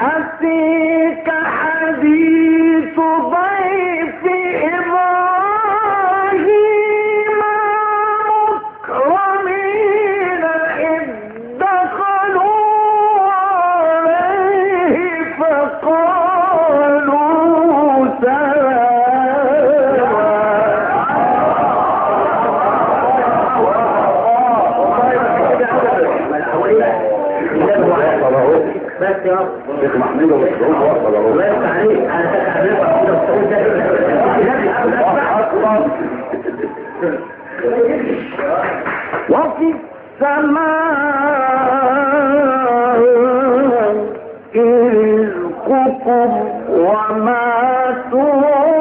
أتيك حديث بس يا رب وفي السماء رزقكم وما توعدون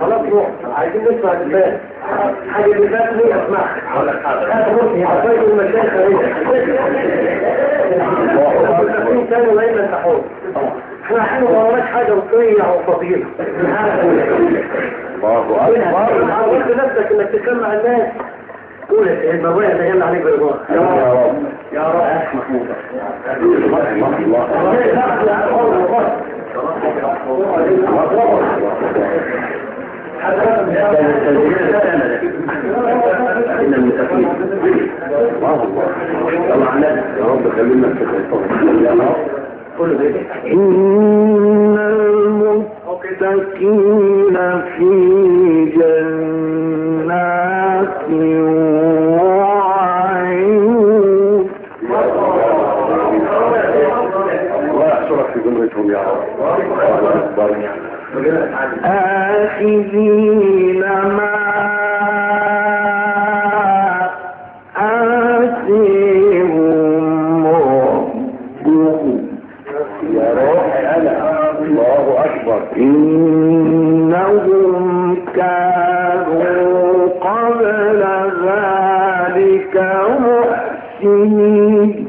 خلاص روح. عايزين نسمع الباب حاجة فات ليه اسمعها المشايخ المسلمين كانوا لا يمسحون إحنا حين ما وراناش حاجة وصيه وفضيله الله أكبر. عودت نفسك إنك تسمع الناس. قول يا سيدي بابايا تجلى عليك برضاك يا رب يا رب. يا محمود المتقين الله الله طبعا يا رب. خلينا في الخيطان يا رب. بيتك إن المتقين في يحشرك في جمرتهم يا رب الله اكبر آخذين ما إنهم كانوا قبل ذلك محسنين.